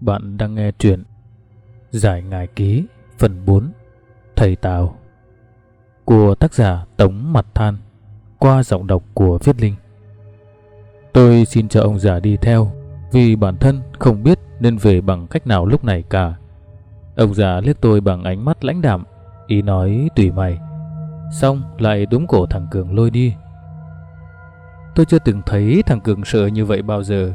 Bạn đang nghe chuyện Giải ngài ký phần 4 Thầy Tào của tác giả Tống Mặt Than qua giọng đọc của Viết Linh. Tôi xin cho ông già đi theo vì bản thân không biết nên về bằng cách nào lúc này cả. Ông già liếc tôi bằng ánh mắt lãnh đạm, ý nói tùy mày. Xong lại đúng cổ thằng Cường lôi đi. Tôi chưa từng thấy thằng Cường sợ như vậy bao giờ.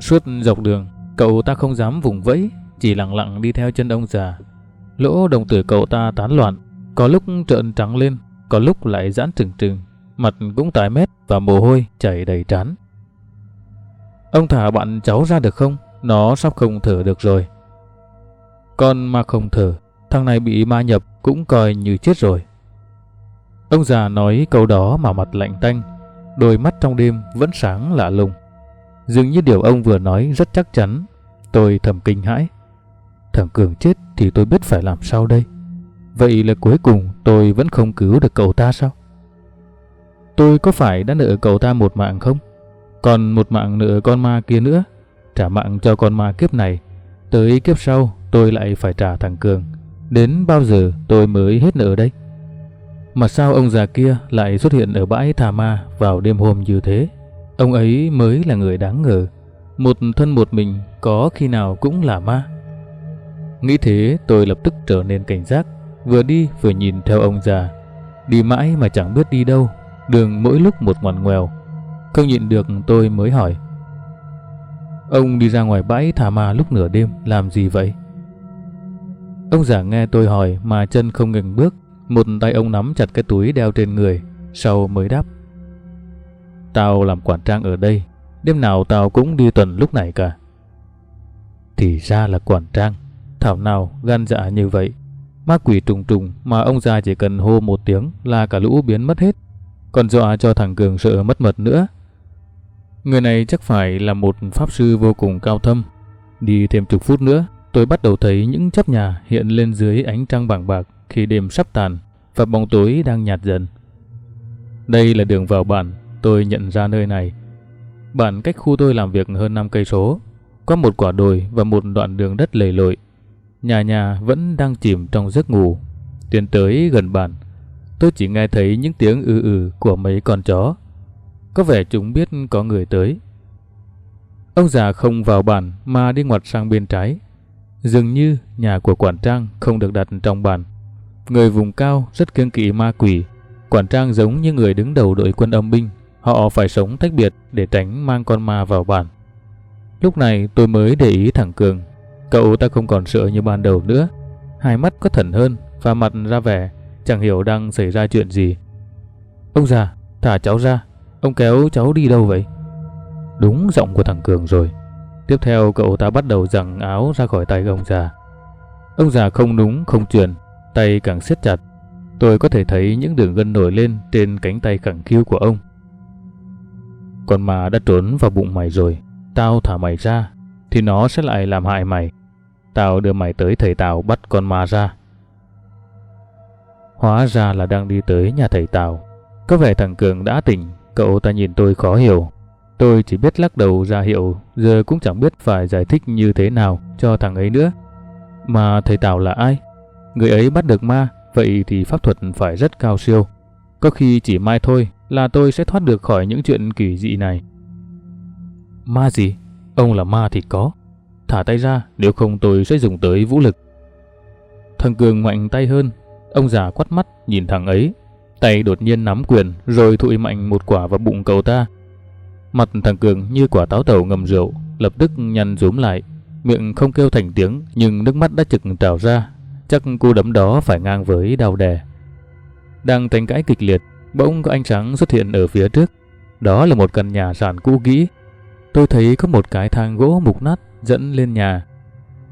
Suốt dọc đường, cậu ta không dám vùng vẫy, chỉ lặng lặng đi theo chân ông già. Lỗ đồng tử cậu ta tán loạn, có lúc trợn trắng lên, có lúc lại giãn trừng trừng, mặt cũng tái mét và mồ hôi chảy đầy trán. Ông thả bạn cháu ra được không? Nó sắp không thở được rồi. Con ma không thở, thằng này bị ma nhập cũng coi như chết rồi. Ông già nói câu đó mà mặt lạnh tanh, đôi mắt trong đêm vẫn sáng lạ lùng. Dường như điều ông vừa nói rất chắc chắn, tôi thầm kinh hãi. Thằng Cường chết thì tôi biết phải làm sao đây. Vậy là cuối cùng tôi vẫn không cứu được cậu ta sao? Tôi có phải đã nợ cậu ta một mạng không? Còn một mạng nợ con ma kia nữa. Trả mạng cho con ma kiếp này. Tới kiếp sau tôi lại phải trả thằng Cường. Đến bao giờ tôi mới hết nợ đây? Mà sao ông già kia lại xuất hiện ở bãi thả ma vào đêm hôm như thế? Ông ấy mới là người đáng ngờ. Một thân một mình có khi nào cũng là ma. Nghĩ thế tôi lập tức trở nên cảnh giác, vừa đi vừa nhìn theo ông già. Đi mãi mà chẳng biết đi đâu, đường mỗi lúc một ngoằn ngoèo. Không nhịn được tôi mới hỏi. Ông đi ra ngoài bãi thả ma lúc nửa đêm làm gì vậy? Ông già nghe tôi hỏi mà chân không ngừng bước, một tay ông nắm chặt cái túi đeo trên người, sau mới đáp. Tao làm quản trang ở đây, đêm nào tao cũng đi tuần lúc này cả. Thì ra là quản trang, thảo nào gan dạ như vậy. Ma quỷ trùng trùng mà ông già chỉ cần hô một tiếng là cả lũ biến mất hết. Còn dọa cho thằng Cường sợ mất mật nữa. Người này chắc phải là một pháp sư vô cùng cao thâm. Đi thêm chục phút nữa, tôi bắt đầu thấy những chấp nhà hiện lên dưới ánh trăng bảng bạc khi đêm sắp tàn và bóng tối đang nhạt dần. Đây là đường vào bản, tôi nhận ra nơi này. Bản cách khu tôi làm việc hơn 5 cây số, có một quả đồi và một đoạn đường đất lầy lội. Nhà nhà vẫn đang chìm trong giấc ngủ. Tiến tới gần bản, tôi chỉ nghe thấy những tiếng ư ư của mấy con chó. Có vẻ chúng biết có người tới. Ông già không vào bản mà đi ngoặt sang bên trái. Dường như nhà của quản trang không được đặt trong bản. Người vùng cao rất kiêng kỵ ma quỷ. Quản trang giống như người đứng đầu đội quân âm binh. Họ phải sống tách biệt để tránh mang con ma vào bản. Lúc này tôi mới để ý thẳng Cường. Cậu ta không còn sợ như ban đầu nữa. Hai mắt có thần hơn và mặt ra vẻ chẳng hiểu đang xảy ra chuyện gì. Ông già, thả cháu ra. Ông kéo cháu đi đâu vậy? Đúng giọng của thằng Cường rồi. Tiếp theo cậu ta bắt đầu giằng áo ra khỏi tay ông già. Ông già không đúng không chuyển, tay càng siết chặt. Tôi có thể thấy những đường gân nổi lên trên cánh tay khẳng khiu của ông. Con mà đã trốn vào bụng mày rồi, tao thả mày ra, thì nó sẽ lại làm hại mày. Tao đưa mày tới thầy Tào bắt con ma ra. Hóa ra là đang đi tới nhà thầy Tào. Có vẻ thằng Cường đã tỉnh, cậu ta nhìn tôi khó hiểu. Tôi chỉ biết lắc đầu ra hiệu, giờ cũng chẳng biết phải giải thích như thế nào cho thằng ấy nữa. Mà thầy Tào là ai? Người ấy bắt được ma, vậy thì pháp thuật phải rất cao siêu. Có khi chỉ mai thôi là tôi sẽ thoát được khỏi những chuyện kỳ dị này. Ma gì? Ông là ma thì có. Thả tay ra, nếu không tôi sẽ dùng tới vũ lực. Thằng Cường mạnh tay hơn. Ông già quắt mắt nhìn thằng ấy. Tay đột nhiên nắm quyền rồi thụi mạnh một quả vào bụng cậu ta. Mặt thằng Cường như quả táo tàu ngầm rượu, lập tức nhăn rúm lại. Miệng không kêu thành tiếng nhưng nước mắt đã trực trào ra. Chắc cú đấm đó phải ngang với đau đè. Đang tranh cãi kịch liệt, bỗng có ánh sáng xuất hiện ở phía trước. Đó là một căn nhà sàn cũ kỹ. Tôi thấy có một cái thang gỗ mục nát dẫn lên nhà.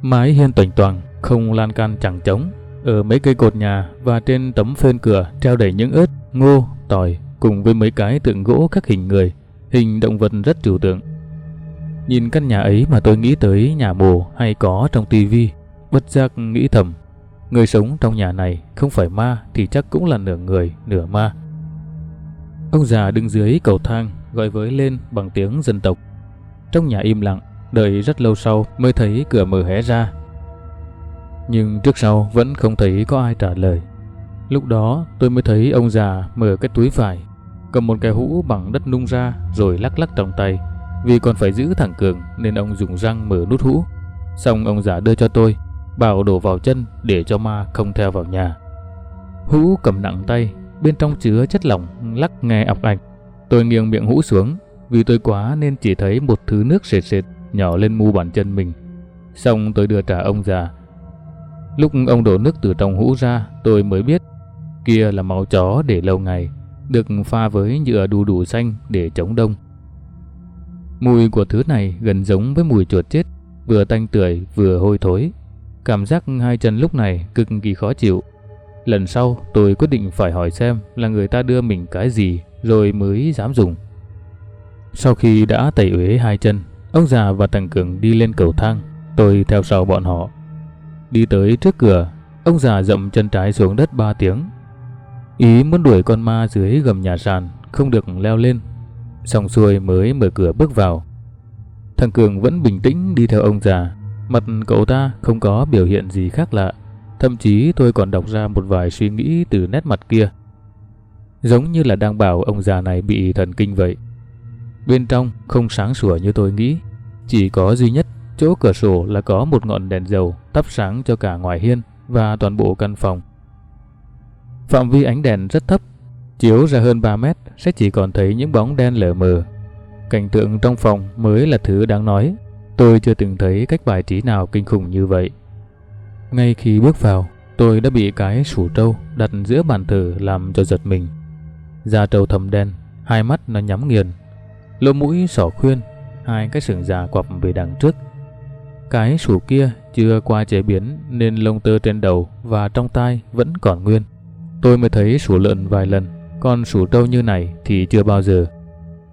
Mái hiên toành toàng, không lan can chẳng trống. Ở mấy cây cột nhà và trên tấm phên cửa treo đầy những ớt, ngô, tỏi cùng với mấy cái tượng gỗ các hình người, hình động vật rất trừu tượng. Nhìn căn nhà ấy mà tôi nghĩ tới nhà mồ hay có trong tivi, bất giác nghĩ thầm, người sống trong nhà này không phải ma thì chắc cũng là nửa người, nửa ma. Ông già đứng dưới cầu thang gọi với lên bằng tiếng dân tộc. Trong nhà im lặng, Đợi rất lâu sau mới thấy cửa mở hé ra. Nhưng trước sau vẫn không thấy có ai trả lời. Lúc đó tôi mới thấy ông già mở cái túi vải, cầm một cái hũ bằng đất nung ra rồi lắc lắc trong tay. Vì còn phải giữ thẳng cường nên ông dùng răng mở nút hũ. Xong ông già đưa cho tôi, bảo đổ vào chân để cho ma không theo vào nhà. Hũ cầm nặng tay, bên trong chứa chất lỏng lắc nghe ọc ạch. Tôi nghiêng miệng hũ xuống, vì tôi quá nên chỉ thấy một thứ nước sệt sệt nhỏ lên mu bàn chân mình. Xong tôi đưa trả ông già. Lúc ông đổ nước từ trong hũ ra, tôi mới biết kia là máu chó để lâu ngày, được pha với nhựa đu đủ xanh để chống đông. Mùi của thứ này gần giống với mùi chuột chết, vừa tanh tưởi vừa hôi thối. Cảm giác hai chân lúc này cực kỳ khó chịu. Lần sau tôi quyết định phải hỏi xem là người ta đưa mình cái gì rồi mới dám dùng. Sau khi đã tẩy uế hai chân, ông già và thằng Cường đi lên cầu thang, tôi theo sau bọn họ. Đi tới trước cửa, ông già dậm chân trái xuống đất ba tiếng. Ý muốn đuổi con ma dưới gầm nhà sàn, không được leo lên. Xong xuôi mới mở cửa bước vào. Thằng Cường vẫn bình tĩnh đi theo ông già, mặt cậu ta không có biểu hiện gì khác lạ. Thậm chí tôi còn đọc ra một vài suy nghĩ từ nét mặt kia. Giống như là đang bảo ông già này bị thần kinh vậy. Bên trong không sáng sủa như tôi nghĩ, chỉ có duy nhất chỗ cửa sổ là có một ngọn đèn dầu thắp sáng cho cả ngoài hiên và toàn bộ căn phòng. Phạm vi ánh đèn rất thấp, chiếu ra hơn 3 mét sẽ chỉ còn thấy những bóng đen lờ mờ. Cảnh tượng trong phòng mới là thứ đáng nói. Tôi chưa từng thấy cách bài trí nào kinh khủng như vậy. Ngay khi bước vào, tôi đã bị cái sủ trâu đặt giữa bàn thờ làm cho giật mình. Da trâu thâm đen, hai mắt nó nhắm nghiền. Lỗ mũi sỏ khuyên, hai cái sừng già quặp về đằng trước. Cái sủ kia chưa qua chế biến nên lông tơ trên đầu và trong tai vẫn còn nguyên. Tôi mới thấy sủ lợn vài lần, còn sủ trâu như này thì chưa bao giờ.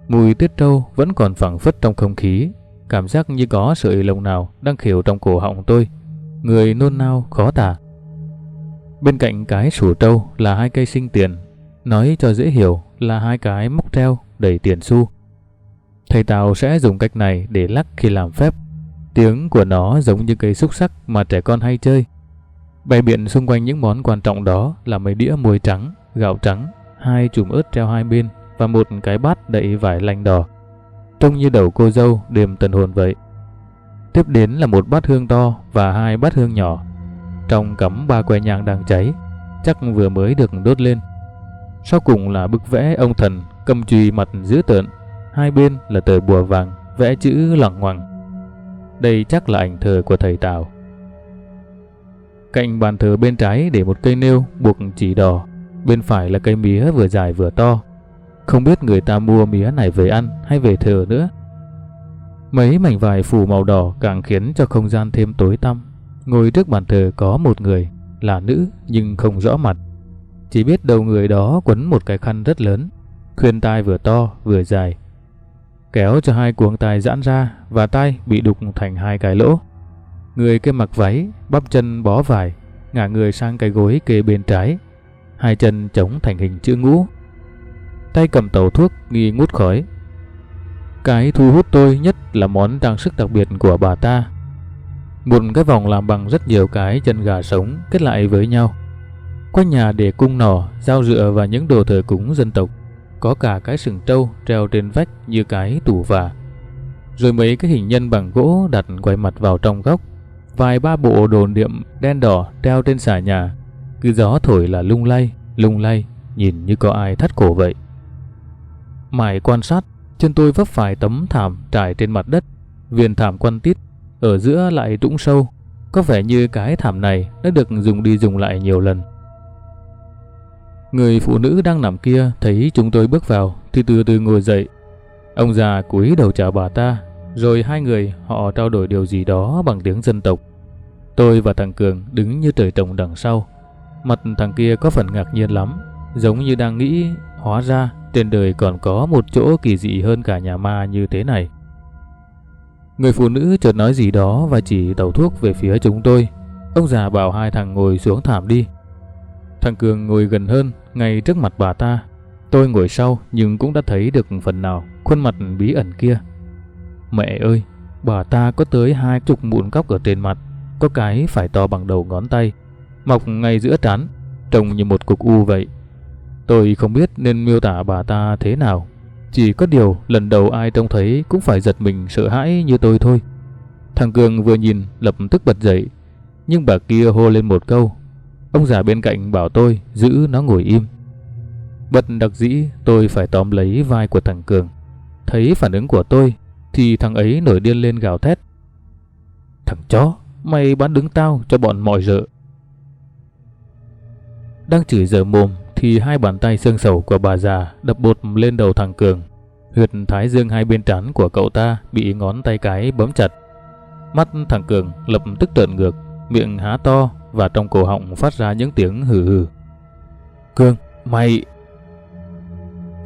Mùi tiết trâu vẫn còn phẳng phất trong không khí, cảm giác như có sợi lông nào đang khều trong cổ họng tôi. Người nôn nao khó tả. Bên cạnh cái sủ trâu là hai cây sinh tiền, nói cho dễ hiểu là hai cái móc treo đầy tiền xu. Thầy Tào sẽ dùng cách này để lắc khi làm phép. Tiếng của nó giống như cây xúc sắc mà trẻ con hay chơi. Bày biện xung quanh những món quan trọng đó là mấy đĩa muối trắng, gạo trắng, hai chùm ớt treo hai bên và một cái bát đậy vải lanh đỏ. Trông như đầu cô dâu đêm tân hồn vậy. Tiếp đến là một bát hương to và hai bát hương nhỏ. Trong cắm ba que nhang đang cháy, chắc vừa mới được đốt lên. Sau cùng là bức vẽ ông thần cầm chùy mặt dữ tợn, hai bên là tờ bùa vàng vẽ chữ lẳng ngoằng. Đây chắc là ảnh thờ của thầy Tào. Cạnh bàn thờ bên trái để một cây nêu buộc chỉ đỏ, bên phải là cây mía vừa dài vừa to. Không biết người ta mua mía này về ăn hay về thờ nữa. Mấy mảnh vải phủ màu đỏ càng khiến cho không gian thêm tối tăm. Ngồi trước bàn thờ có một người, là nữ nhưng không rõ mặt. Chỉ biết đầu người đó quấn một cái khăn rất lớn, khuyên tai vừa to vừa dài. Kéo cho hai cuống tai giãn ra và tai bị đục thành hai cái lỗ. Người kia mặc váy, bắp chân bó vải, ngả người sang cái gối kê bên trái, hai chân chống thành hình chữ ngũ. Tay cầm tàu thuốc nghi ngút khói. Cái thu hút tôi nhất là món trang sức đặc biệt của bà ta. Một cái vòng làm bằng rất nhiều cái chân gà sống kết lại với nhau. Quanh nhà để cung nỏ, dao dựa và những đồ thờ cúng dân tộc. Có cả cái sừng trâu treo trên vách như cái tủ vả. Rồi mấy cái hình nhân bằng gỗ đặt quay mặt vào trong góc vài ba bộ đồ niệm đen đỏ treo trên xà nhà, cứ gió thổi là lung lay, lung lay, nhìn như có ai thắt cổ vậy. Mãi quan sát, chân tôi vấp phải tấm thảm trải trên mặt đất, viền thảm quan tít, ở giữa lại trũng sâu, có vẻ như cái thảm này đã được dùng đi dùng lại nhiều lần. Người phụ nữ đang nằm kia thấy chúng tôi bước vào thì từ từ ngồi dậy. Ông già cúi đầu chào bà ta rồi hai người họ trao đổi điều gì đó bằng tiếng dân tộc. Tôi và thằng Cường đứng như trời trồng đằng sau. Mặt thằng kia có phần ngạc nhiên lắm, giống như đang nghĩ hóa ra trên đời còn có một chỗ kỳ dị hơn cả nhà ma như thế này. Người phụ nữ chợt nói gì đó và chỉ tàu thuốc về phía chúng tôi. Ông già bảo hai thằng ngồi xuống thảm đi. Thằng Cường ngồi gần hơn, ngay trước mặt bà ta. Tôi ngồi sau nhưng cũng đã thấy được phần nào khuôn mặt bí ẩn kia. Mẹ ơi, bà ta có tới hai chục mụn cóc ở trên mặt, có cái phải to bằng đầu ngón tay, mọc ngay giữa trán, trông như một cục u vậy. Tôi không biết nên miêu tả bà ta thế nào, chỉ có điều lần đầu ai trông thấy cũng phải giật mình sợ hãi như tôi thôi. Thằng Cường vừa nhìn lập tức bật dậy, nhưng bà kia hô lên một câu. Ông già bên cạnh bảo tôi giữ nó ngồi im. Bất đặc dĩ tôi phải tóm lấy vai của thằng Cường. Thấy phản ứng của tôi thì thằng ấy nổi điên lên gào thét. Thằng chó, mày bán đứng tao cho bọn mọi rợ. Đang chửi giờ mồm thì hai bàn tay xương sầu của bà già đập bột lên đầu thằng Cường. Huyệt thái dương hai bên trán của cậu ta bị ngón tay cái bấm chặt. Mắt thằng Cường lập tức trợn ngược, miệng há to và trong cổ họng phát ra những tiếng hừ hừ. Cường, mày...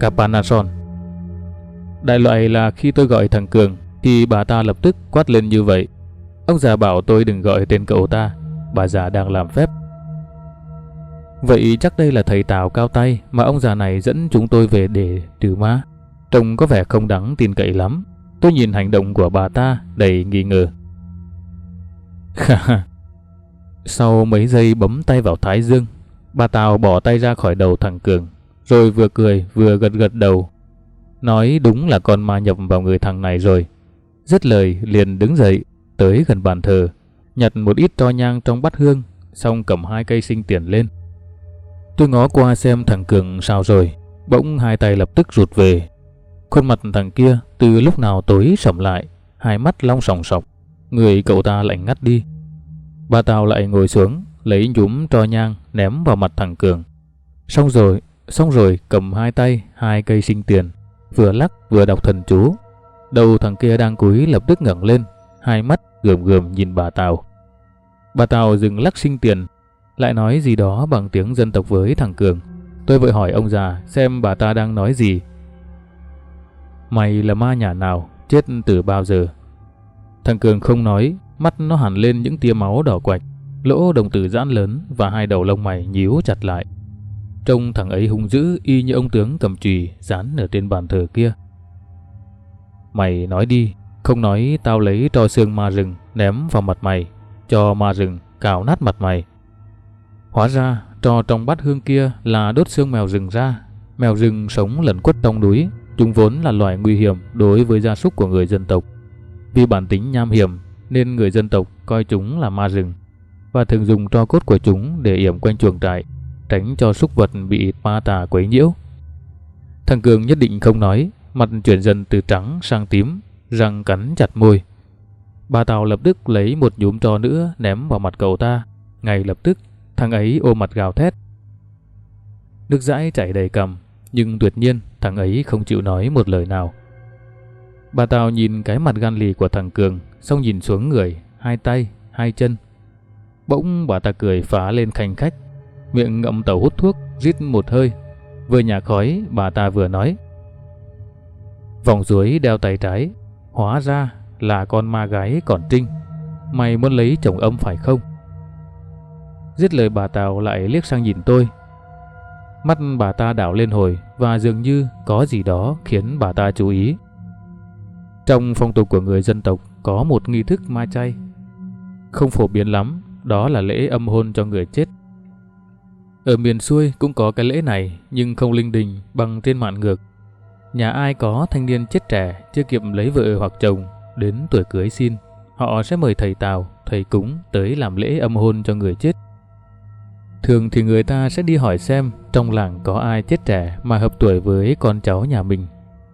Capanason Đại loại là khi tôi gọi thằng Cường thì bà ta lập tức quát lên như vậy. Ông già bảo tôi đừng gọi tên cậu ta, bà già đang làm phép. Vậy chắc đây là thầy Tào cao tay mà ông già này dẫn chúng tôi về để trừ ma. Trông có vẻ không đáng tin cậy lắm. Tôi nhìn hành động của bà ta đầy nghi ngờ. Sau mấy giây bấm tay vào thái dương, bà Tào bỏ tay ra khỏi đầu thằng Cường, rồi vừa cười vừa gật gật đầu. Nói đúng là con ma nhập vào người thằng này rồi. Dứt lời liền đứng dậy, tới gần bàn thờ, nhặt một ít tro nhang trong bát hương, xong cầm hai cây sinh tiền lên. Tôi ngó qua xem thằng Cường sao rồi, bỗng hai tay lập tức rụt về. Khuôn mặt thằng kia từ lúc nào tối sầm lại, hai mắt long sòng sọc, người cậu ta lạnh ngắt đi. Bà Tào lại ngồi xuống, lấy nhúm tro nhang ném vào mặt thằng Cường. Xong rồi, xong rồi cầm hai tay hai cây sinh tiền, vừa lắc vừa đọc thần chú. Đầu thằng kia đang cúi lập tức ngẩng lên, hai mắt gườm gườm nhìn bà Tào. Bà Tào dừng lắc sinh tiền, lại nói gì đó bằng tiếng dân tộc với thằng Cường. Tôi vội hỏi ông già xem bà ta đang nói gì. Mày là ma nhà nào, chết từ bao giờ? Thằng Cường không nói, mắt nó hẳn lên những tia máu đỏ quạch, lỗ đồng tử giãn lớn và hai đầu lông mày nhíu chặt lại. Trông thằng ấy hung dữ y như ông tướng cầm chùy dán ở trên bàn thờ kia. Mày nói đi, không nói tao lấy trò xương ma rừng ném vào mặt mày, cho ma rừng cào nát mặt mày. Hóa ra, trò trong bát hương kia là đốt xương mèo rừng ra. Mèo rừng sống lẩn quất trong núi, chúng vốn là loài nguy hiểm đối với gia súc của người dân tộc. Vì bản tính nham hiểm nên người dân tộc coi chúng là ma rừng và thường dùng tro cốt của chúng để yểm quanh chuồng trại, tránh cho súc vật bị ma tà quấy nhiễu. Thằng Cường nhất định không nói, mặt chuyển dần từ trắng sang tím, răng cắn chặt môi. Bà Tào lập tức lấy một nhúm tro nữa ném vào mặt cậu ta, ngay lập tức Thằng ấy ôm mặt gào thét. Nước dãi chảy đầy cầm, nhưng tuyệt nhiên thằng ấy không chịu nói một lời nào. Bà Tào nhìn cái mặt gan lì của thằng Cường, xong nhìn xuống người, hai tay, hai chân. Bỗng bà ta cười phá lên khanh khách, miệng ngậm tàu hút thuốc, rít một hơi. Vừa nhà khói, bà ta vừa nói. Vòng dưới đeo tay trái, hóa ra là con ma gái còn trinh. Mày muốn lấy chồng âm phải không? Giết lời bà Tào lại liếc sang nhìn tôi. Mắt bà ta đảo lên hồi và dường như có gì đó khiến bà ta chú ý. Trong phong tục của người dân tộc có một nghi thức ma chay. Không phổ biến lắm, đó là lễ âm hôn cho người chết. Ở miền xuôi cũng có cái lễ này nhưng không linh đình bằng trên mạn ngược. Nhà ai có thanh niên chết trẻ chưa kịp lấy vợ hoặc chồng đến tuổi cưới xin, họ sẽ mời thầy Tào, thầy cúng tới làm lễ âm hôn cho người chết. Thường thì người ta sẽ đi hỏi xem trong làng có ai chết trẻ mà hợp tuổi với con cháu nhà mình.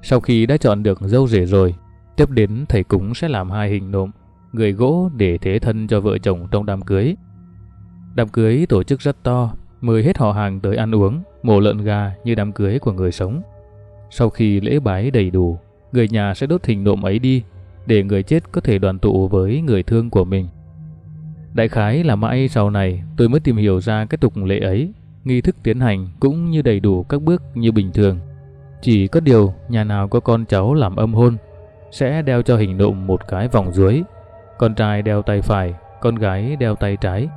Sau khi đã chọn được dâu rể rồi, tiếp đến thầy cúng sẽ làm hai hình nộm, người gỗ để thế thân cho vợ chồng trong đám cưới. Đám cưới tổ chức rất to, mời hết họ hàng tới ăn uống, mổ lợn gà như đám cưới của người sống. Sau khi lễ bái đầy đủ, người nhà sẽ đốt hình nộm ấy đi để người chết có thể đoàn tụ với người thương của mình. Đại khái là mãi sau này tôi mới tìm hiểu ra cái tục lệ ấy, nghi thức tiến hành cũng như đầy đủ các bước như bình thường. Chỉ có điều nhà nào có con cháu làm âm hôn sẽ đeo cho hình nộm một cái vòng dưới, con trai đeo tay phải, con gái đeo tay trái.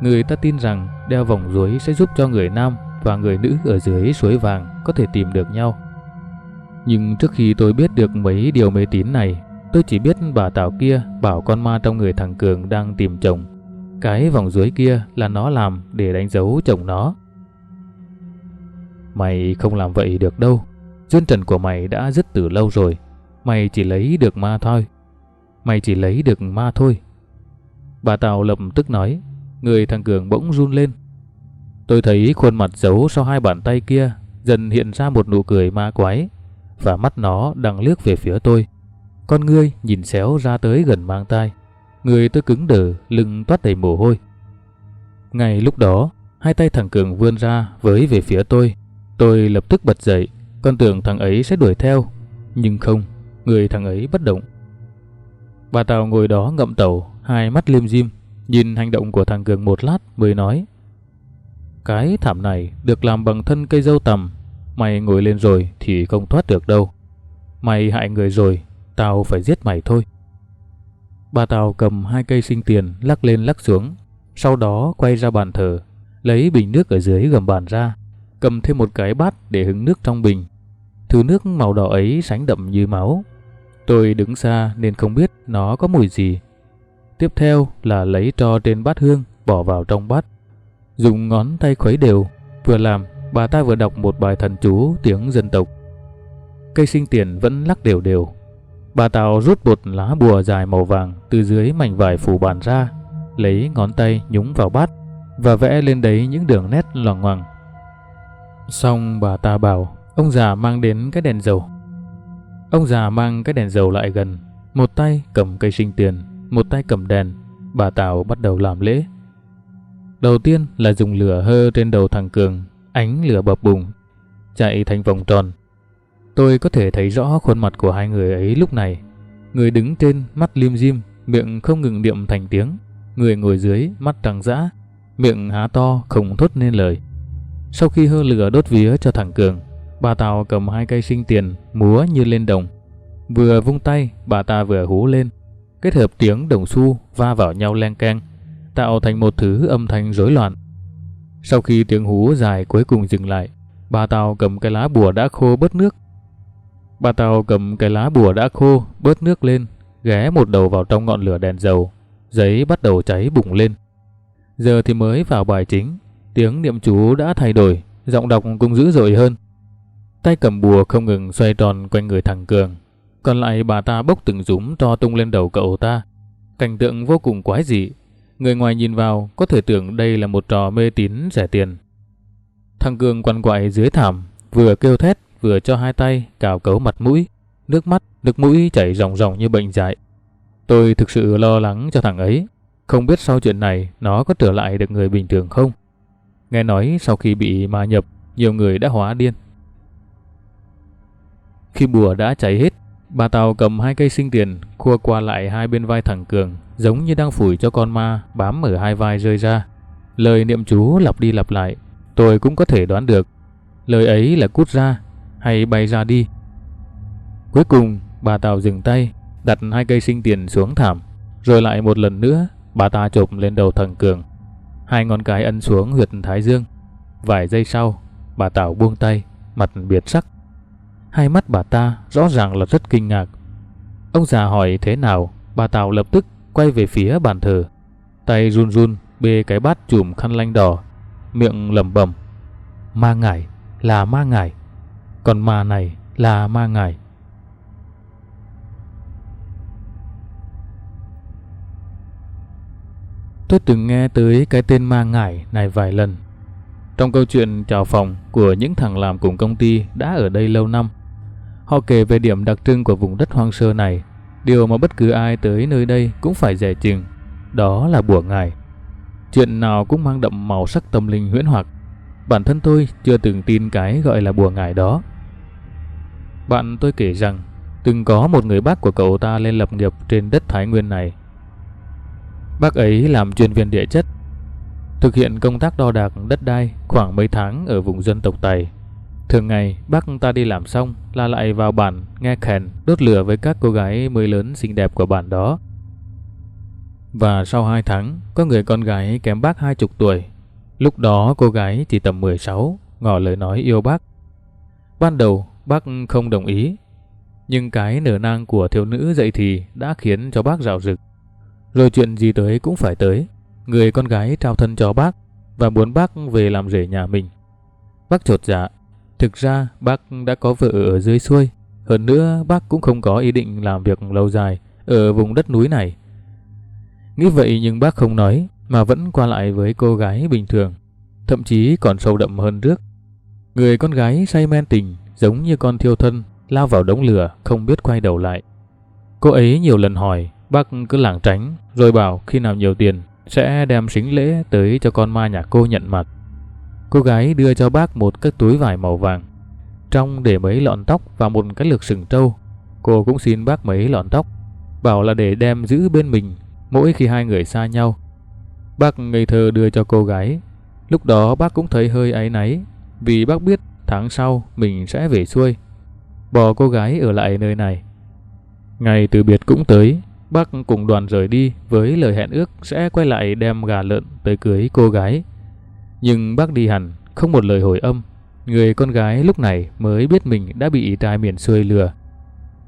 Người ta tin rằng đeo vòng dưới sẽ giúp cho người nam và người nữ ở dưới suối vàng có thể tìm được nhau. Nhưng trước khi tôi biết được mấy điều mê tín này, Tôi chỉ biết bà Tào kia bảo con ma trong người thằng Cường đang tìm chồng. Cái vòng dưới kia là nó làm để đánh dấu chồng nó. Mày không làm vậy được đâu. Duyên trần của mày đã dứt từ lâu rồi. Mày chỉ lấy được ma thôi. Mày chỉ lấy được ma thôi. Bà Tào lập tức nói. Người thằng Cường bỗng run lên. Tôi thấy khuôn mặt giấu sau hai bàn tay kia dần hiện ra một nụ cười ma quái và mắt nó đang liếc về phía tôi. Con ngươi nhìn xéo ra tới gần mang tai. Người tôi cứng đờ, lưng toát đầy mồ hôi. Ngay lúc đó, hai tay thằng Cường vươn ra với về phía tôi. Tôi lập tức bật dậy, con tưởng thằng ấy sẽ đuổi theo. Nhưng không, người thằng ấy bất động. Bà Tào ngồi đó ngậm tàu, hai mắt liêm diêm, nhìn hành động của thằng Cường một lát mới nói. Cái thảm này được làm bằng thân cây dâu tầm, mày ngồi lên rồi thì không thoát được đâu. Mày hại người rồi, tao phải giết mày thôi. Bà Tào cầm hai cây sinh tiền lắc lên lắc xuống, sau đó quay ra bàn thờ, lấy bình nước ở dưới gầm bàn ra, cầm thêm một cái bát để hứng nước trong bình. Thứ nước màu đỏ ấy sánh đậm như máu. Tôi đứng xa nên không biết nó có mùi gì. Tiếp theo là lấy tro trên bát hương bỏ vào trong bát. Dùng ngón tay khuấy đều, vừa làm bà ta vừa đọc một bài thần chú tiếng dân tộc. Cây sinh tiền vẫn lắc đều đều. Bà Tào rút một lá bùa dài màu vàng từ dưới mảnh vải phủ bàn ra, lấy ngón tay nhúng vào bát và vẽ lên đấy những đường nét loằng ngoằng. Xong bà ta bảo ông già mang đến cái đèn dầu. Ông già mang cái đèn dầu lại gần, một tay cầm cây sinh tiền, một tay cầm đèn. Bà Tào bắt đầu làm lễ. Đầu tiên là dùng lửa hơ trên đầu thằng Cường, ánh lửa bập bùng, chạy thành vòng tròn. Tôi có thể thấy rõ khuôn mặt của hai người ấy lúc này. Người đứng trên mắt liêm diêm, miệng không ngừng niệm thành tiếng. Người ngồi dưới mắt trắng dã, miệng há to không thốt nên lời. Sau khi hơ lửa đốt vía cho thằng Cường, bà Tào cầm hai cây sinh tiền múa như lên đồng. Vừa vung tay, bà ta vừa hú lên, kết hợp tiếng đồng xu va vào nhau len keng tạo thành một thứ âm thanh rối loạn. Sau khi tiếng hú dài cuối cùng dừng lại, bà Tào cầm cái lá bùa đã khô bớt nước. Bà Tàu cầm cái lá bùa đã khô bớt nước lên, ghé một đầu vào trong ngọn lửa đèn dầu, giấy bắt đầu cháy bùng lên. Giờ thì mới vào bài chính, tiếng niệm chú đã thay đổi, giọng đọc cũng dữ dội hơn. Tay cầm bùa không ngừng xoay tròn quanh người thằng Cường, còn lại bà ta bốc từng rúm to tung lên đầu cậu ta. Cảnh tượng vô cùng quái dị, Người ngoài nhìn vào có thể tưởng đây là một trò mê tín rẻ tiền. Thằng Cường quằn quại dưới thảm, vừa kêu thét vừa cho hai tay cào cấu mặt mũi, nước mắt, nước mũi chảy ròng ròng như bệnh dại. Tôi thực sự lo lắng cho thằng ấy, không biết sau chuyện này nó có trở lại được người bình thường không. Nghe nói sau khi bị ma nhập, nhiều người đã hóa điên. Khi bùa đã cháy hết, bà Tàu cầm hai cây sinh tiền, khua qua lại hai bên vai thằng Cường giống như đang phủi cho con ma bám ở hai vai rơi ra. Lời niệm chú lặp đi lặp lại, tôi cũng có thể đoán được. Lời ấy là cút ra hay bay ra đi. Cuối cùng, bà Tào dừng tay, đặt hai cây sinh tiền xuống thảm, rồi lại một lần nữa, bà ta chộp lên đầu thằng Cường. Hai ngón cái ấn xuống huyệt thái dương. Vài giây sau, bà Tào buông tay, mặt biệt sắc. Hai mắt bà ta rõ ràng là rất kinh ngạc. Ông già hỏi thế nào, bà Tào lập tức quay về phía bàn thờ. Tay run run bê cái bát chùm khăn lanh đỏ, miệng lẩm bẩm: "Ma ngải là ma ngải, còn ma này là ma ngải." Tôi từng nghe tới cái tên ma ngải này vài lần. Trong câu chuyện chào phòng của những thằng làm cùng công ty đã ở đây lâu năm, họ kể về điểm đặc trưng của vùng đất hoang sơ này Điều mà bất cứ ai tới nơi đây cũng phải dè chừng, đó là bùa ngải. Chuyện nào cũng mang đậm màu sắc tâm linh huyễn hoặc. Bản thân tôi chưa từng tin cái gọi là bùa ngải đó. Bạn tôi kể rằng từng có một người bác của cậu ta lên lập nghiệp trên đất Thái Nguyên này. Bác ấy làm chuyên viên địa chất, thực hiện công tác đo đạc đất đai khoảng mấy tháng ở vùng dân tộc Tày Thường ngày, bác ta đi làm xong là lại vào bản nghe khèn đốt lửa với các cô gái mới lớn xinh đẹp của bản đó. Và sau 2 tháng, có người con gái kém bác hai chục tuổi. Lúc đó cô gái chỉ tầm 16, ngỏ lời nói yêu bác. Ban đầu, bác không đồng ý. Nhưng cái nở nang của thiếu nữ dậy thì đã khiến cho bác rạo rực. Rồi chuyện gì tới cũng phải tới. Người con gái trao thân cho bác và muốn bác về làm rể nhà mình. Bác chột dạ. Thực ra bác đã có vợ ở dưới xuôi. Hơn nữa, bác cũng không có ý định làm việc lâu dài ở vùng đất núi này. Nghĩ vậy nhưng bác không nói, mà vẫn qua lại với cô gái bình thường. Thậm chí còn sâu đậm hơn trước. Người con gái say men tình giống như con thiêu thân, lao vào đống lửa, không biết quay đầu lại. Cô ấy nhiều lần hỏi, bác cứ lảng tránh, rồi bảo khi nào nhiều tiền, sẽ đem sính lễ tới cho con ma nhà cô nhận mặt. Cô gái đưa cho bác một cái túi vải màu vàng. Trong để mấy lọn tóc và một cái lược sừng trâu. Cô cũng xin bác mấy lọn tóc. Bảo là để đem giữ bên mình, mỗi khi hai người xa nhau. Bác ngây thơ đưa cho cô gái. Lúc đó bác cũng thấy hơi áy náy. Vì bác biết tháng sau mình sẽ về xuôi. Bỏ cô gái ở lại nơi này. Ngày từ biệt cũng tới. Bác cùng đoàn rời đi với lời hẹn ước sẽ quay lại đem gà lợn tới cưới cô gái. Nhưng bác đi hẳn, không một lời hồi âm. Người con gái lúc này mới biết mình đã bị trai miền xuôi lừa.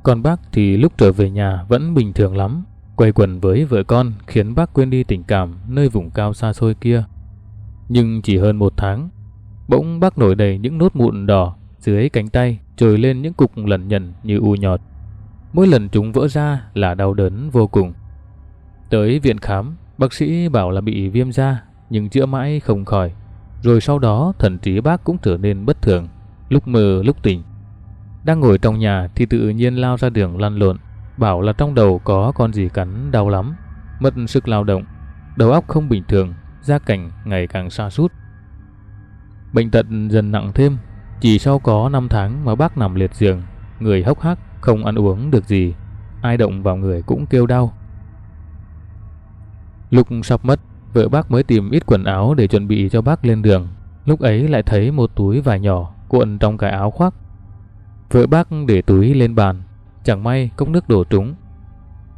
Còn bác thì lúc trở về nhà vẫn bình thường lắm. Quay quần với vợ con khiến bác quên đi tình cảm nơi vùng cao xa xôi kia. Nhưng chỉ hơn một tháng, bỗng bác nổi đầy những nốt mụn đỏ dưới cánh tay trồi lên những cục lẩn nhẩn như u nhọt. Mỗi lần chúng vỡ ra là đau đớn vô cùng. Tới viện khám, bác sĩ bảo là bị viêm da nhưng chữa mãi không khỏi. Rồi sau đó thần trí bác cũng trở nên bất thường, lúc mơ lúc tỉnh. Đang ngồi trong nhà thì tự nhiên lao ra đường lăn lộn, bảo là trong đầu có con gì cắn đau lắm, mất sức lao động, đầu óc không bình thường, gia cảnh ngày càng xa sút Bệnh tật dần nặng thêm, chỉ sau có 5 tháng mà bác nằm liệt giường, người hốc hác, không ăn uống được gì, ai động vào người cũng kêu đau. Lúc sắp mất, vợ bác mới tìm ít quần áo để chuẩn bị cho bác lên đường. Lúc ấy lại thấy một túi vải nhỏ cuộn trong cái áo khoác. Vợ bác để túi lên bàn, chẳng may cốc nước đổ trúng.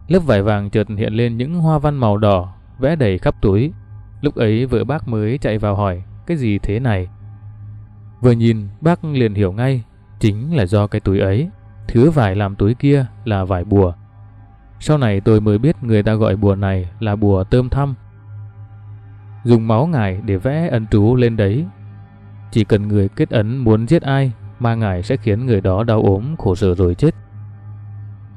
Lớp vải vàng chợt hiện lên những hoa văn màu đỏ vẽ đầy khắp túi. Lúc ấy vợ bác mới chạy vào hỏi cái gì thế này. Vừa nhìn bác liền hiểu ngay chính là do cái túi ấy. Thứ vải làm túi kia là vải bùa. Sau này tôi mới biết người ta gọi bùa này là bùa tôm thăm dùng máu ngài để vẽ ấn trú lên đấy. Chỉ cần người kết ấn muốn giết ai, ma ngài sẽ khiến người đó đau ốm, khổ sở rồi chết.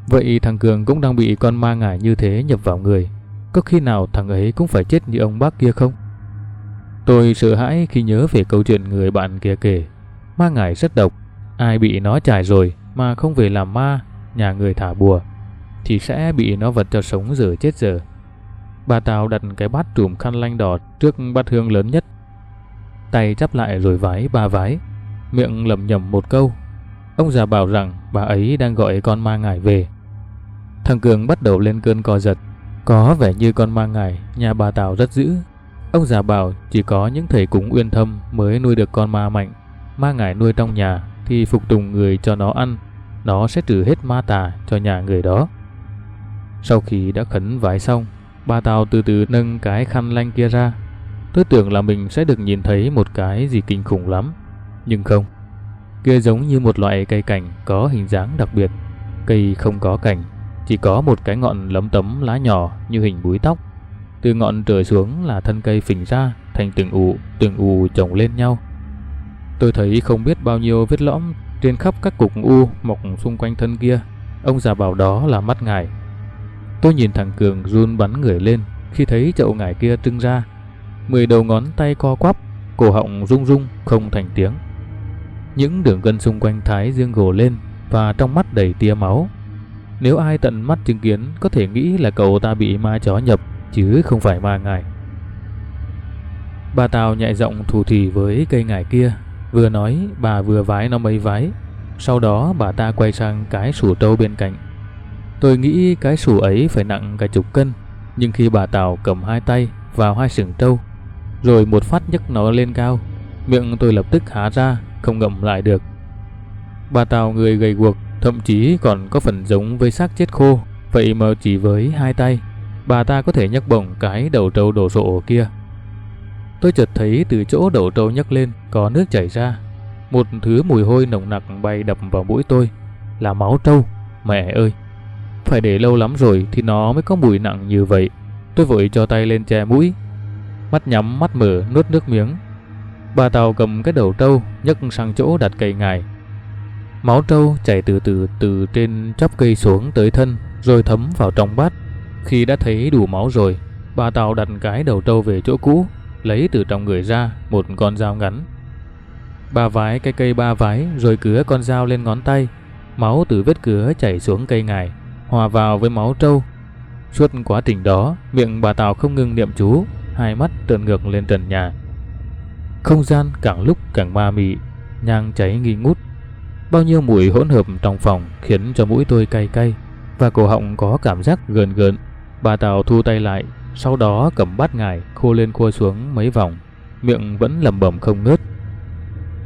Vậy thằng Cường cũng đang bị con ma ngài như thế nhập vào người. Có khi nào thằng ấy cũng phải chết như ông bác kia không? Tôi sợ hãi khi nhớ về câu chuyện người bạn kia kể. Ma ngải rất độc, ai bị nó trải rồi mà không về làm ma, nhà người thả bùa, thì sẽ bị nó vật cho sống giờ chết giờ. Bà Tào đặt cái bát trùm khăn lanh đỏ trước bát hương lớn nhất. Tay chắp lại rồi vái ba vái, miệng lẩm nhẩm một câu. Ông già bảo rằng bà ấy đang gọi con ma ngải về. Thằng Cường bắt đầu lên cơn co giật. Có vẻ như con ma ngải nhà bà Tào rất dữ. Ông già bảo chỉ có những thầy cúng uyên thâm mới nuôi được con ma mạnh. Ma ngải nuôi trong nhà thì phục tùng người cho nó ăn. Nó sẽ trừ hết ma tà cho nhà người đó. Sau khi đã khấn vái xong, Bà Tào từ từ nâng cái khăn lanh kia ra. Tôi tưởng là mình sẽ được nhìn thấy một cái gì kinh khủng lắm. Nhưng không. Kia giống như một loại cây cảnh có hình dáng đặc biệt. Cây không có cành, chỉ có một cái ngọn lấm tấm lá nhỏ như hình búi tóc. Từ ngọn trở xuống là thân cây phình ra thành từng ụ, từng ụ chồng lên nhau. Tôi thấy không biết bao nhiêu vết lõm trên khắp các cục u mọc xung quanh thân kia. Ông già bảo đó là mắt ngài Tôi nhìn thằng Cường run bắn người lên khi thấy chậu ngải kia trưng ra. Mười đầu ngón tay co quắp, cổ họng rung rung không thành tiếng. Những đường gân xung quanh thái dương gồ lên và trong mắt đầy tia máu. Nếu ai tận mắt chứng kiến có thể nghĩ là cậu ta bị ma chó nhập chứ không phải ma ngải. Bà Tào nhạy giọng thủ thỉ với cây ngải kia, vừa nói bà vừa vái nó mấy vái. Sau đó bà ta quay sang cái sủ trâu bên cạnh Tôi nghĩ cái sủ ấy phải nặng cả chục cân, nhưng khi bà Tào cầm hai tay vào hai sừng trâu, rồi một phát nhấc nó lên cao, miệng tôi lập tức há ra, không ngậm lại được. Bà Tào người gầy guộc, thậm chí còn có phần giống với xác chết khô, vậy mà chỉ với hai tay, bà ta có thể nhấc bổng cái đầu trâu đổ sộ kia. Tôi chợt thấy từ chỗ đầu trâu nhấc lên có nước chảy ra, một thứ mùi hôi nồng nặc bay đập vào mũi tôi, là máu trâu. Mẹ ơi, phải để lâu lắm rồi thì nó mới có mùi nặng như vậy. Tôi vội cho tay lên che mũi. Mắt nhắm mắt mở nuốt nước miếng. Bà Tàu cầm cái đầu trâu nhấc sang chỗ đặt cây ngài. Máu trâu chảy từ từ từ trên chóp cây xuống tới thân rồi thấm vào trong bát. Khi đã thấy đủ máu rồi, bà Tàu đặt cái đầu trâu về chỗ cũ, lấy từ trong người ra một con dao ngắn. Bà vái cái cây ba vái rồi cứa con dao lên ngón tay. Máu từ vết cứa chảy xuống cây ngài, hòa vào với máu trâu. Suốt quá trình đó, miệng bà Tàu không ngừng niệm chú, hai mắt trợn ngược lên trần nhà. Không gian càng lúc càng ma mị, nhang cháy nghi ngút. Bao nhiêu mùi hỗn hợp trong phòng khiến cho mũi tôi cay cay và cổ họng có cảm giác gờn gợn. Bà tào thu tay lại, sau đó cầm bát ngải khô lên khô xuống mấy vòng, miệng vẫn lẩm bẩm không ngớt.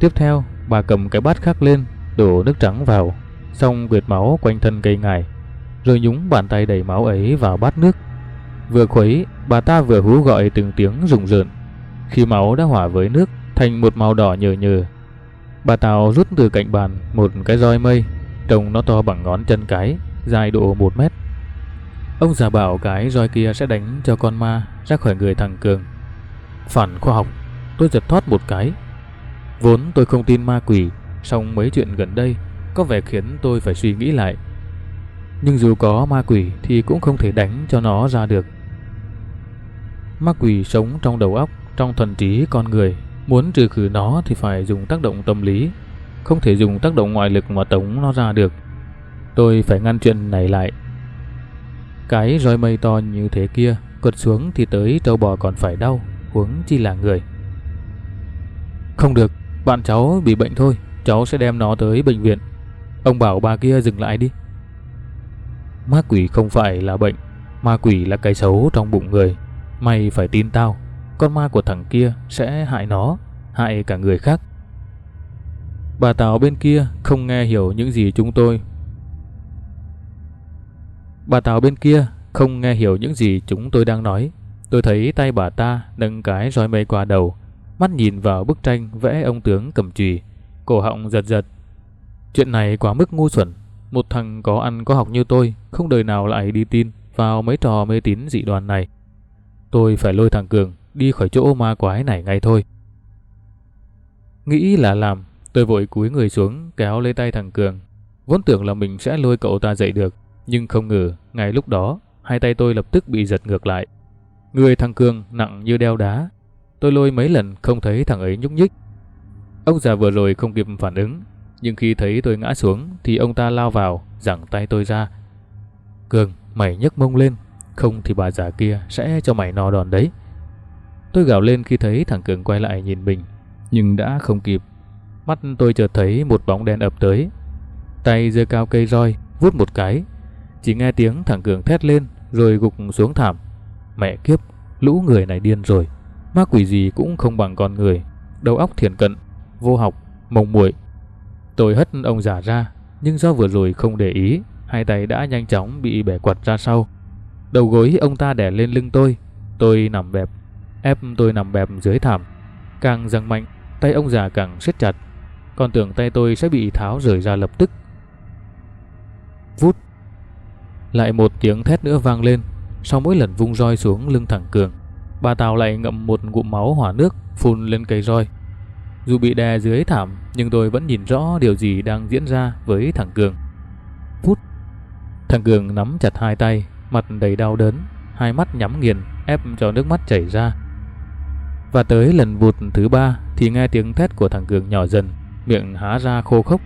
Tiếp theo, bà cầm cái bát khác lên, đổ nước trắng vào, xong quyệt máu quanh thân cây ngải, rồi nhúng bàn tay đầy máu ấy vào bát nước. Vừa khuấy, bà ta vừa hú gọi từng tiếng rùng rợn. Khi máu đã hòa với nước thành một màu đỏ nhờ nhờ, bà Tào rút từ cạnh bàn một cái roi mây, trông nó to bằng ngón chân cái, dài độ một mét. Ông già bảo cái roi kia sẽ đánh cho con ma ra khỏi người thằng Cường. Phản khoa học, tôi giật thoát một cái. Vốn tôi không tin ma quỷ, song mấy chuyện gần đây có vẻ khiến tôi phải suy nghĩ lại. Nhưng dù có ma quỷ thì cũng không thể đánh cho nó ra được. Ma quỷ sống trong đầu óc, trong thần trí con người. Muốn trừ khử nó thì phải dùng tác động tâm lý, không thể dùng tác động ngoại lực mà tống nó ra được. Tôi phải ngăn chuyện này lại. Cái roi mây to như thế kia, quật xuống thì tới trâu bò còn phải đau, huống chi là người. Không được, bạn cháu bị bệnh thôi, cháu sẽ đem nó tới bệnh viện. Ông bảo bà kia dừng lại đi. Ma quỷ không phải là bệnh, ma quỷ là cái xấu trong bụng người. Mày phải tin tao, con ma của thằng kia sẽ hại nó, hại cả người khác. Bà Tào bên kia không nghe hiểu những gì chúng tôi. Bà Tào bên kia không nghe hiểu những gì chúng tôi đang nói. Tôi thấy tay bà ta nâng cái roi mây qua đầu, mắt nhìn vào bức tranh vẽ ông tướng cầm chùy, cổ họng giật giật. Chuyện này quá mức ngu xuẩn, một thằng có ăn có học như tôi không đời nào lại đi tin vào mấy trò mê tín dị đoan này. Tôi phải lôi thằng Cường đi khỏi chỗ ma quái này ngay thôi. Nghĩ là làm, tôi vội cúi người xuống kéo lấy tay thằng Cường. Vốn tưởng là mình sẽ lôi cậu ta dậy được, nhưng không ngờ ngay lúc đó hai tay tôi lập tức bị giật ngược lại. Người thằng Cường nặng như đeo đá. Tôi lôi mấy lần không thấy thằng ấy nhúc nhích. Ông già vừa rồi không kịp phản ứng, nhưng khi thấy tôi ngã xuống thì ông ta lao vào, giằng tay tôi ra. Cường, mày nhấc mông lên, không thì bà già kia sẽ cho mày no đòn đấy. Tôi gào lên khi thấy thằng Cường quay lại nhìn mình, nhưng đã không kịp. Mắt tôi chợt thấy một bóng đen ập tới. Tay giơ cao cây roi, vút một cái. Chỉ nghe tiếng thằng Cường thét lên rồi gục xuống thảm. Mẹ kiếp, lũ người này điên rồi. Ma quỷ gì cũng không bằng con người. Đầu óc thiền cận, vô học, mông muội. Tôi hất ông già ra, nhưng do vừa rồi không để ý, hai tay đã nhanh chóng bị bẻ quặt ra sau. Đầu gối ông ta đè lên lưng tôi, tôi nằm bẹp, ép tôi nằm bẹp dưới thảm. Càng răng mạnh, tay ông già càng siết chặt, còn tưởng tay tôi sẽ bị tháo rời ra lập tức. Vút. Lại một tiếng thét nữa vang lên, sau mỗi lần vung roi xuống lưng thẳng Cường, bà Tào lại ngậm một ngụm máu hỏa nước phun lên cây roi. Dù bị đè dưới thảm, nhưng tôi vẫn nhìn rõ điều gì đang diễn ra với thằng Cường. Phút. Thằng Cường nắm chặt hai tay, mặt đầy đau đớn, hai mắt nhắm nghiền, ép cho nước mắt chảy ra. Và tới lần vụt thứ ba thì nghe tiếng thét của thằng Cường nhỏ dần, miệng há ra khô khốc.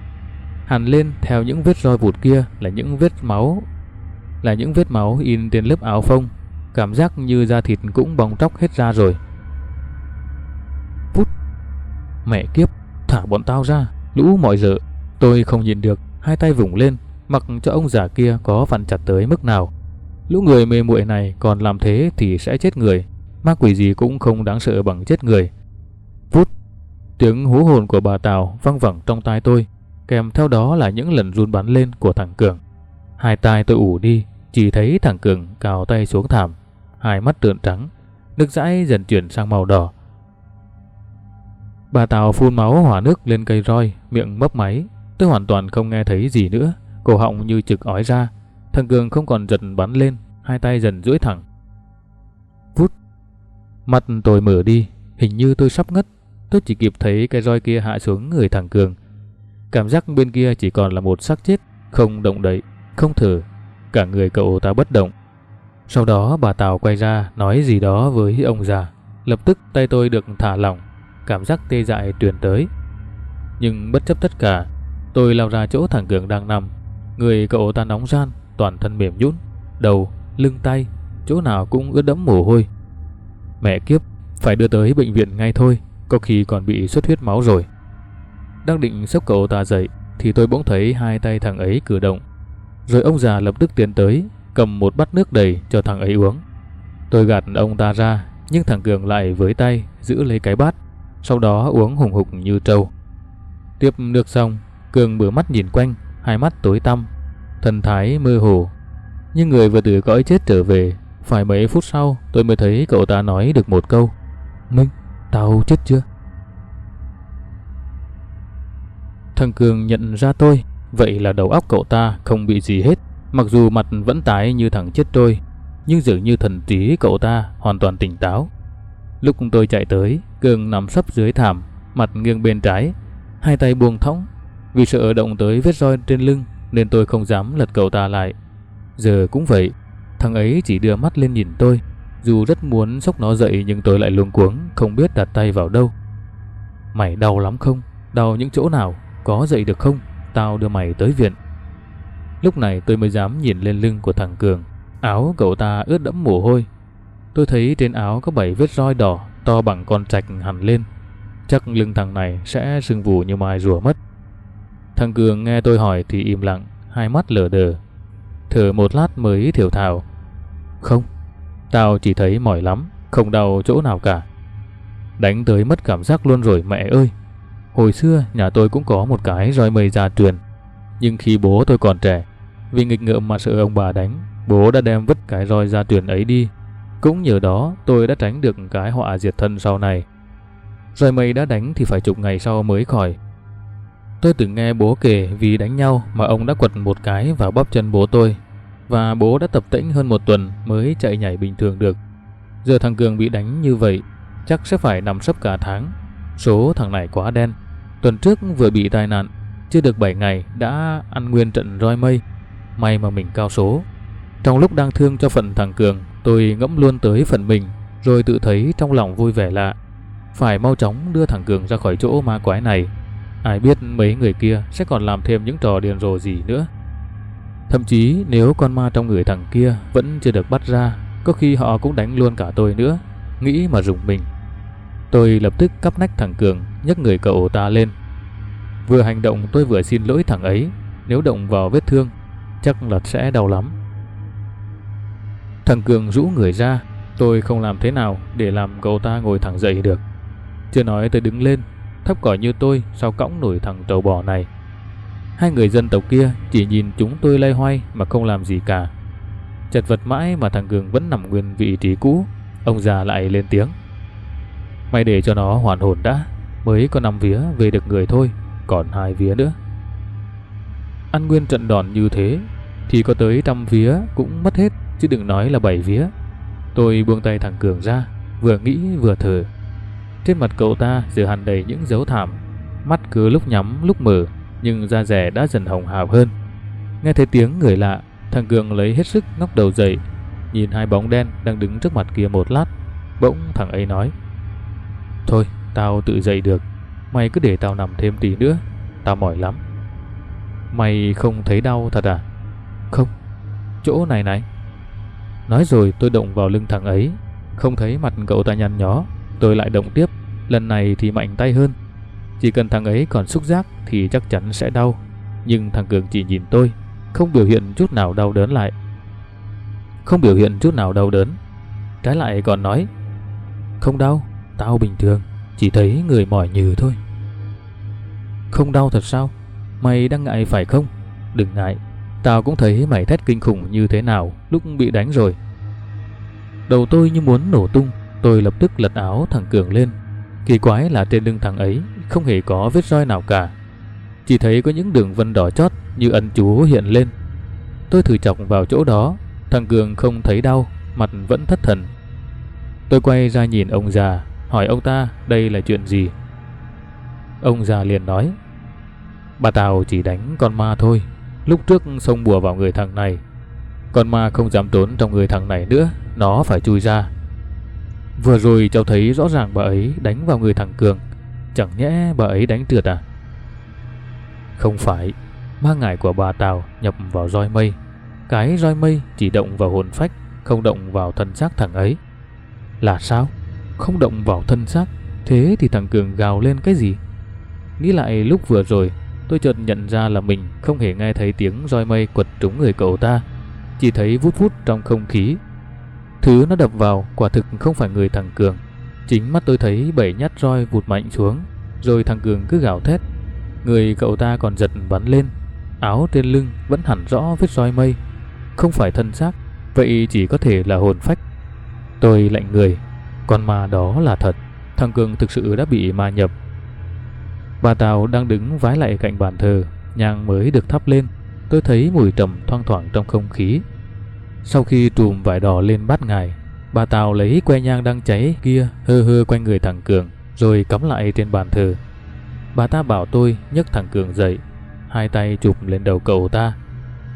hàn lên theo những vết roi vụt kia là những vết máu, là những vết máu in trên lớp áo phông, cảm giác như da thịt cũng bong tróc hết ra rồi. Phút. Mẹ kiếp, thả bọn tao ra, lũ mọi giờ. Tôi không nhìn được, hai tay vùng lên, mặc cho ông già kia có vặn chặt tới mức nào. Lũ người mê muội này còn làm thế thì sẽ chết người. Ma quỷ gì cũng không đáng sợ bằng chết người. Phút, Tiếng hú hồn của bà Tào văng vẳng trong tai tôi, kèm theo đó là những lần run bắn lên của thằng Cường. Hai tai tôi ủ đi, chỉ thấy thằng Cường cào tay xuống thảm, hai mắt trợn trắng, nước dãi dần chuyển sang màu đỏ. Bà Tào phun máu hỏa nước lên cây roi, miệng mấp máy, tôi hoàn toàn không nghe thấy gì nữa, cổ họng như trực ói ra. Thằng Cường không còn giật bắn lên, hai tay dần duỗi thẳng. Vút. Mặt tôi mở đi, hình như tôi sắp ngất. Tôi chỉ kịp thấy cái roi kia hạ xuống người thằng Cường. Cảm giác bên kia chỉ còn là một xác chết, không động đậy, không thở. Cả người cậu ta bất động. Sau đó bà Tào quay ra nói gì đó với ông già. Lập tức tay tôi được thả lỏng, cảm giác tê dại truyền tới. Nhưng bất chấp tất cả, tôi lao ra chỗ thằng Cường đang nằm. Người cậu ta nóng gian, toàn thân mềm nhũn, đầu, lưng tay, chỗ nào cũng ướt đẫm mồ hôi. Mẹ kiếp, phải đưa tới bệnh viện ngay thôi, có khi còn bị xuất huyết máu rồi. Đang định sốc cậu ta dậy thì tôi bỗng thấy hai tay thằng ấy cử động. Rồi ông già lập tức tiến tới, cầm một bát nước đầy cho thằng ấy uống. Tôi gạt ông ta ra, nhưng thằng Cường lại với tay giữ lấy cái bát, sau đó uống hùng hục như trâu. Tiếp nước xong, Cường bửa mắt nhìn quanh, hai mắt tối tăm, thần thái mơ hồ. Nhưng người vừa từ cõi chết trở về, phải mấy phút sau tôi mới thấy cậu ta nói được một câu. Minh, tao chết chưa? Thằng Cường nhận ra tôi, vậy là đầu óc cậu ta không bị gì hết. Mặc dù mặt vẫn tái như thằng chết trôi, nhưng dường như thần trí cậu ta hoàn toàn tỉnh táo. Lúc tôi chạy tới, Cường nằm sấp dưới thảm, mặt nghiêng bên trái, hai tay buông thõng. Vì sợ động tới vết roi trên lưng nên tôi không dám lật cậu ta lại. Giờ cũng vậy, thằng ấy chỉ đưa mắt lên nhìn tôi. Dù rất muốn sốc nó dậy nhưng tôi lại luống cuống, không biết đặt tay vào đâu. Mày đau lắm không? Đau những chỗ nào? Có dậy được không? Tao đưa mày tới viện. Lúc này tôi mới dám nhìn lên lưng của thằng Cường. Áo cậu ta ướt đẫm mồ hôi. Tôi thấy trên áo có bảy vết roi đỏ to bằng con trạch hẳn lên. Chắc lưng thằng này sẽ sưng vù như mai rùa mất. Thằng Cường nghe tôi hỏi thì im lặng, hai mắt lờ đờ. Thở một lát mới thiểu thào. Không, tao chỉ thấy mỏi lắm, không đau chỗ nào cả. Đánh tới mất cảm giác luôn rồi mẹ ơi. Hồi xưa nhà tôi cũng có một cái roi mây gia truyền. Nhưng khi bố tôi còn trẻ, vì nghịch ngợm mà sợ ông bà đánh, bố đã đem vứt cái roi gia truyền ấy đi. Cũng nhờ đó tôi đã tránh được cái họa diệt thân sau này. Roi mây đã đánh thì phải chục ngày sau mới khỏi. Tôi từng nghe bố kể vì đánh nhau mà ông đã quật một cái vào bắp chân bố tôi. Và bố đã tập tĩnh hơn một tuần mới chạy nhảy bình thường được. Giờ thằng Cường bị đánh như vậy, chắc sẽ phải nằm sấp cả tháng. Số thằng này quá đen. Tuần trước vừa bị tai nạn, chưa được 7 ngày đã ăn nguyên trận roi mây. May mà mình cao số. Trong lúc đang thương cho phần thằng Cường, tôi ngẫm luôn tới phần mình, rồi tự thấy trong lòng vui vẻ lạ. Phải mau chóng đưa thằng Cường ra khỏi chỗ ma quái này. Ai biết mấy người kia sẽ còn làm thêm những trò điên rồ gì nữa. Thậm chí nếu con ma trong người thằng kia vẫn chưa được bắt ra, có khi họ cũng đánh luôn cả tôi nữa. Nghĩ mà rùng mình. Tôi lập tức cắp nách thằng Cường, nhấc người cậu ta lên. Vừa hành động tôi vừa xin lỗi thằng ấy, nếu động vào vết thương, chắc là sẽ đau lắm. Thằng Cường rũ người ra, tôi không làm thế nào để làm cậu ta ngồi thẳng dậy được. Chưa nói tôi đứng lên, thấp cỏi như tôi sao cõng nổi thằng tàu bò này. Hai người dân tộc kia chỉ nhìn chúng tôi lay hoay mà không làm gì cả. Chật vật mãi mà thằng Cường vẫn nằm nguyên vị trí cũ, ông già lại lên tiếng. Mày để cho nó hoàn hồn đã, mới có năm vía về được người thôi, còn hai vía nữa. Ăn nguyên trận đòn như thế thì có tới trăm vía cũng mất hết, chứ đừng nói là bảy vía. Tôi buông tay thằng Cường ra, vừa nghĩ vừa thở. Trên mặt cậu ta giờ hằn đầy những dấu thảm, mắt cứ lúc nhắm lúc mở, nhưng da rẻ đã dần hồng hào hơn. Nghe thấy tiếng người lạ, thằng Cường lấy hết sức ngóc đầu dậy, nhìn hai bóng đen đang đứng trước mặt kia một lát. Bỗng thằng ấy nói: Thôi, tao tự dậy được. Mày cứ để tao nằm thêm tí nữa. Tao mỏi lắm. Mày không thấy đau thật à? Không. Chỗ này này. Nói rồi tôi động vào lưng thằng ấy. Không thấy mặt cậu ta nhăn nhó. Tôi lại động tiếp. Lần này thì mạnh tay hơn. Chỉ cần thằng ấy còn xúc giác thì chắc chắn sẽ đau. Nhưng thằng Cường chỉ nhìn tôi. Không biểu hiện chút nào đau đớn lại. Không biểu hiện chút nào đau đớn. Trái lại còn nói. Không đau. Tao bình thường, chỉ thấy người mỏi nhừ thôi. Không đau thật sao? Mày đang ngại phải không? Đừng ngại, tao cũng thấy mày thét kinh khủng như thế nào lúc bị đánh rồi. Đầu tôi như muốn nổ tung, tôi lập tức lật áo thằng Cường lên. Kỳ quái là trên lưng thằng ấy không hề có vết roi nào cả. Chỉ thấy có những đường vân đỏ chót như ân chú hiện lên. Tôi thử chọc vào chỗ đó, thằng Cường không thấy đau, mặt vẫn thất thần. Tôi quay ra nhìn ông già, hỏi ông ta đây là chuyện gì. Ông già liền nói, bà Tào chỉ đánh con ma thôi, lúc trước xông bùa vào người thằng này. Con ma không dám trốn trong người thằng này nữa, nó phải chui ra. Vừa rồi cháu thấy rõ ràng bà ấy đánh vào người thằng Cường, chẳng nhẽ bà ấy đánh trượt à? Không phải, ma ngải của bà Tào nhập vào roi mây. Cái roi mây chỉ động vào hồn phách, không động vào thân xác thằng ấy. Là sao? Không động vào thân xác, thế thì thằng Cường gào lên cái gì? Nghĩ lại lúc vừa rồi, tôi chợt nhận ra là mình không hề nghe thấy tiếng roi mây quật trúng người cậu ta, chỉ thấy vút vút trong không khí. Thứ nó đập vào quả thực không phải người thằng Cường. Chính mắt tôi thấy bảy nhát roi vụt mạnh xuống, rồi thằng Cường cứ gào thét Người cậu ta còn giật bắn lên Áo trên lưng vẫn hẳn rõ vết roi mây Không phải thân xác Vậy chỉ có thể là hồn phách Tôi lạnh người con ma đó là thật Thằng Cường thực sự đã bị ma nhập. Bà Tào đang đứng vái lại cạnh bàn thờ Nhang mới được thắp lên Tôi thấy mùi trầm thoang thoảng trong không khí. Sau khi trùm vải đỏ lên bát ngài Bà Tào lấy que nhang đang cháy kia hơ hơ quanh người thằng Cường Rồi cắm lại trên bàn thờ. Bà ta bảo tôi nhấc thằng Cường dậy, hai tay chụp lên đầu cậu ta,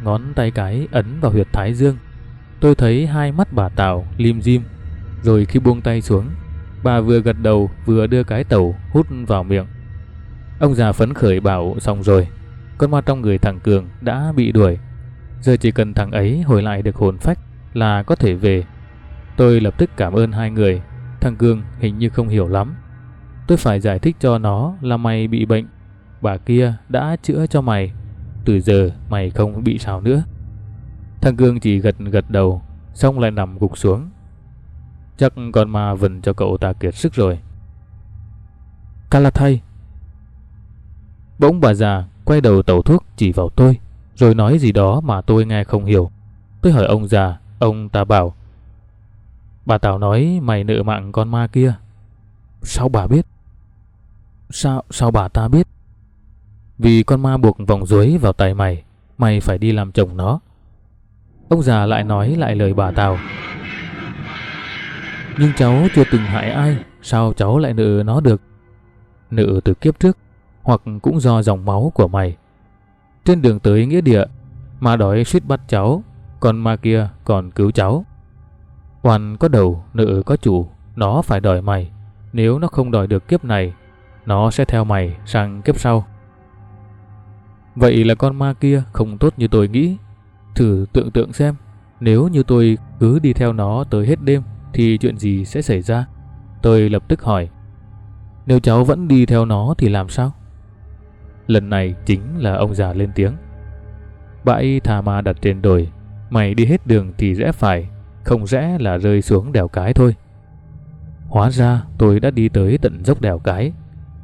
ngón tay cái ấn vào huyệt thái dương. Tôi thấy hai mắt bà Tào lim dim, rồi khi buông tay xuống, bà vừa gật đầu vừa đưa cái tàu hút vào miệng. Ông già phấn khởi bảo xong rồi, con ma trong người thằng Cường đã bị đuổi. Giờ chỉ cần thằng ấy hồi lại được hồn phách là có thể về. Tôi lập tức cảm ơn hai người, thằng Cường hình như không hiểu lắm Tôi phải giải thích cho nó là mày bị bệnh. Bà kia đã chữa cho mày. Từ giờ mày không bị sao nữa. Thằng Cương chỉ gật gật đầu, xong lại nằm gục xuống. Chắc con ma vần cho cậu ta kiệt sức rồi. Calathay Bỗng bà già quay đầu tẩu thuốc chỉ vào tôi, rồi nói gì đó mà tôi nghe không hiểu. Tôi hỏi ông già, ông ta bảo. Bà Tào nói mày nợ mạng con ma kia. Sao bà biết? Sao, sao bà ta biết? Vì con ma buộc vòng dưới vào tay mày, mày phải đi làm chồng nó. Ông già lại nói lại lời bà Tào. Nhưng cháu chưa từng hại ai, sao cháu lại nợ nó được? Nợ từ kiếp trước, hoặc cũng do dòng máu của mày. Trên đường tới nghĩa địa, mà đói suýt bắt cháu, còn ma kia còn cứu cháu. Oan có đầu, nợ có chủ, nó phải đòi mày. Nếu nó không đòi được kiếp này nó sẽ theo mày sang kiếp sau. Vậy là con ma kia không tốt như tôi nghĩ. Thử tưởng tượng xem, nếu như tôi cứ đi theo nó tới hết đêm thì chuyện gì sẽ xảy ra? Tôi lập tức hỏi. Nếu cháu vẫn đi theo nó thì làm sao? Lần này chính là ông già lên tiếng. Bãi thà ma đặt trên đồi, mày đi hết đường thì rẽ phải, không rẽ là rơi xuống đèo cái thôi. Hóa ra tôi đã đi tới tận dốc đèo cái,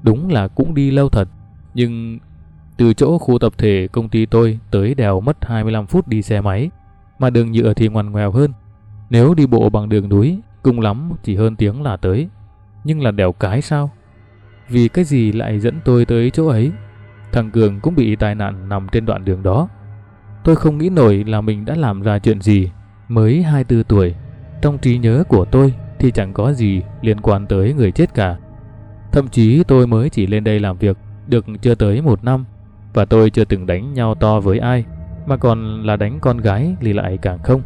Đúng là cũng đi lâu thật, nhưng từ chỗ khu tập thể công ty tôi tới đèo mất 25 phút đi xe máy, mà đường nhựa thì ngoằn ngoèo hơn. Nếu đi bộ bằng đường núi, cùng lắm chỉ hơn tiếng là tới. Nhưng là đèo cái sao? Vì cái gì lại dẫn tôi tới chỗ ấy? Thằng Cường cũng bị tai nạn nằm trên đoạn đường đó. Tôi không nghĩ nổi là mình đã làm ra chuyện gì. Mới 24 tuổi, trong trí nhớ của tôi thì chẳng có gì liên quan tới người chết cả. Thậm chí tôi mới chỉ lên đây làm việc được chưa tới một năm và tôi chưa từng đánh nhau to với ai mà còn là đánh con gái thì lại càng không.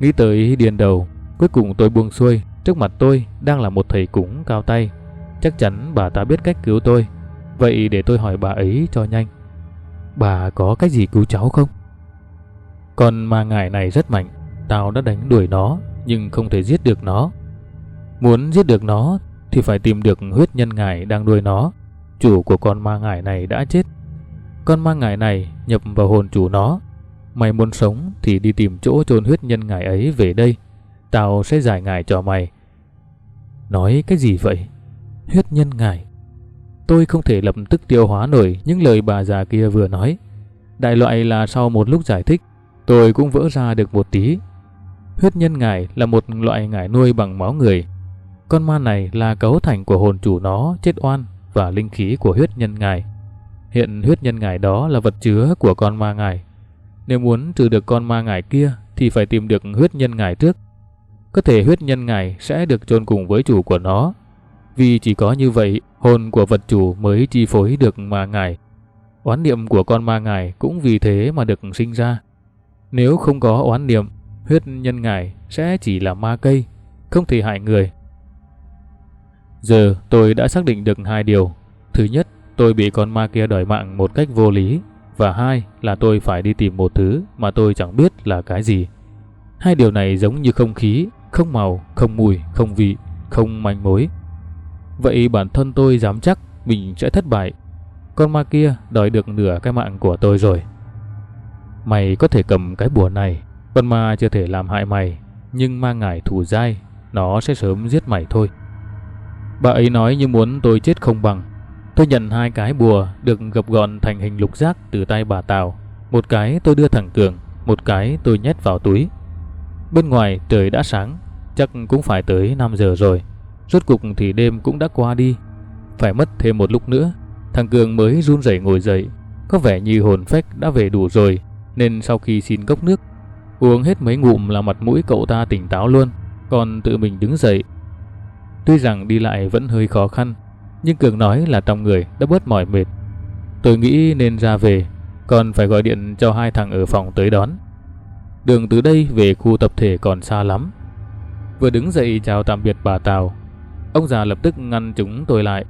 Nghĩ tới điên đầu, cuối cùng tôi buông xuôi, trước mặt tôi đang là một thầy cúng cao tay. Chắc chắn bà ta biết cách cứu tôi, vậy để tôi hỏi bà ấy cho nhanh. Bà có cách gì cứu cháu không? Con ma ngải này rất mạnh, tao đã đánh đuổi nó nhưng không thể giết được nó. Muốn giết được nó thì phải tìm được huyết nhân ngải đang nuôi nó. Chủ của con ma ngải này đã chết. Con ma ngải này nhập vào hồn chủ nó. Mày muốn sống thì đi tìm chỗ chôn huyết nhân ngài ấy về đây. Tao sẽ giải ngài cho mày. Nói cái gì vậy? Huyết nhân ngài? Tôi không thể lập tức tiêu hóa nổi những lời bà già kia vừa nói. Đại loại là sau một lúc giải thích, tôi cũng vỡ ra được một tí. Huyết nhân ngải là một loại ngải nuôi bằng máu người con ma này là cấu thành của hồn chủ nó chết oan và linh khí của huyết nhân ngài. Hiện huyết nhân ngải đó là vật chứa của con ma ngải. Nếu muốn trừ được con ma ngải kia thì phải tìm được huyết nhân ngải trước. Có thể huyết nhân ngải sẽ được chôn cùng với chủ của nó. Vì chỉ có như vậy, hồn của vật chủ mới chi phối được ma ngải. Oán niệm của con ma ngải cũng vì thế mà được sinh ra. Nếu không có oán niệm, huyết nhân ngải sẽ chỉ là ma cây, không thể hại người. Giờ tôi đã xác định được hai điều. Thứ nhất, tôi bị con ma kia đòi mạng một cách vô lý. Và hai là tôi phải đi tìm một thứ mà tôi chẳng biết là cái gì. Hai điều này giống như không khí, không màu, không mùi, không vị, không manh mối. Vậy bản thân tôi dám chắc mình sẽ thất bại. Con ma kia đòi được nửa cái mạng của tôi rồi. Mày có thể cầm cái bùa này, con ma chưa thể làm hại mày, nhưng ma ngải thủ dai, nó sẽ sớm giết mày thôi. Bà ấy nói như muốn tôi chết không bằng. Tôi nhận hai cái bùa được gập gọn thành hình lục giác từ tay bà Tào. Một cái tôi đưa thẳng Cường, một cái tôi nhét vào túi. Bên ngoài trời đã sáng, chắc cũng phải tới 5 giờ rồi. Rốt cục thì đêm cũng đã qua đi. Phải mất thêm một lúc nữa, thằng Cường mới run rẩy ngồi dậy. Có vẻ như hồn phách đã về đủ rồi, nên sau khi xin cốc nước, uống hết mấy ngụm là mặt mũi cậu ta tỉnh táo luôn, còn tự mình đứng dậy Tuy rằng đi lại vẫn hơi khó khăn, nhưng Cường nói là trong người đã bớt mỏi mệt. Tôi nghĩ nên ra về, còn phải gọi điện cho hai thằng ở phòng tới đón. Đường từ đây về khu tập thể còn xa lắm. Vừa đứng dậy chào tạm biệt bà Tào, ông già lập tức ngăn chúng tôi lại.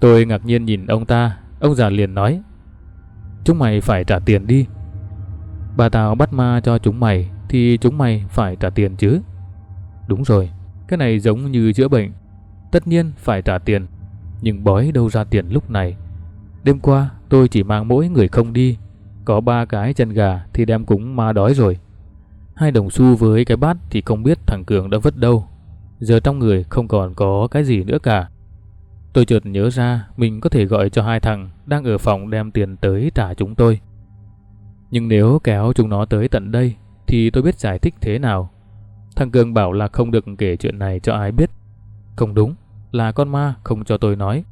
Tôi ngạc nhiên nhìn ông ta, ông già liền nói: "Chúng mày phải trả tiền đi." Bà Tào bắt ma cho chúng mày thì chúng mày phải trả tiền chứ. Đúng rồi, cái này giống như chữa bệnh. Tất nhiên phải trả tiền, nhưng bói đâu ra tiền lúc này. Đêm qua tôi chỉ mang mỗi người không đi, có ba cái chân gà thì đem cúng ma đói rồi. Hai đồng xu với cái bát thì không biết thằng Cường đã vứt đâu. Giờ trong người không còn có cái gì nữa cả. Tôi chợt nhớ ra mình có thể gọi cho hai thằng đang ở phòng đem tiền tới trả chúng tôi. Nhưng nếu kéo chúng nó tới tận đây thì tôi biết giải thích thế nào. Thằng Cường bảo là không được kể chuyện này cho ai biết. Không đúng, là con ma không cho tôi nói.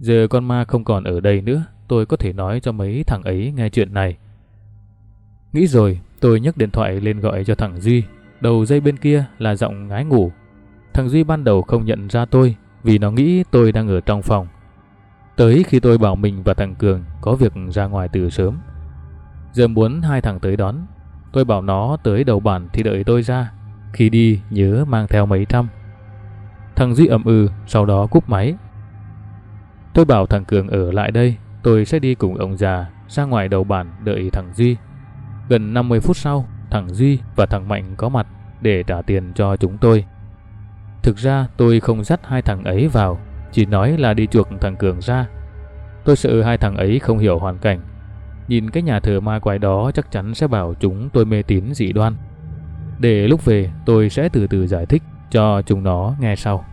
Giờ con ma không còn ở đây nữa, tôi có thể nói cho mấy thằng ấy nghe chuyện này. Nghĩ rồi, tôi nhấc điện thoại lên gọi cho thằng Duy. Đầu dây bên kia là giọng ngái ngủ. Thằng Duy ban đầu không nhận ra tôi vì nó nghĩ tôi đang ở trong phòng. Tới khi tôi bảo mình và thằng Cường có việc ra ngoài từ sớm. Giờ muốn hai thằng tới đón. Tôi bảo nó tới đầu bản thì đợi tôi ra. Khi đi nhớ mang theo mấy trăm. Thằng Duy ậm ừ, sau đó cúp máy. Tôi bảo thằng Cường ở lại đây, tôi sẽ đi cùng ông già ra ngoài đầu bản đợi thằng Duy. Gần 50 phút sau, thằng Duy và thằng Mạnh có mặt để trả tiền cho chúng tôi. Thực ra tôi không dắt hai thằng ấy vào, chỉ nói là đi chuộc thằng Cường ra. Tôi sợ hai thằng ấy không hiểu hoàn cảnh. Nhìn cái nhà thờ ma quái đó chắc chắn sẽ bảo chúng tôi mê tín dị đoan. Để lúc về tôi sẽ từ từ giải thích cho chúng nó nghe sau.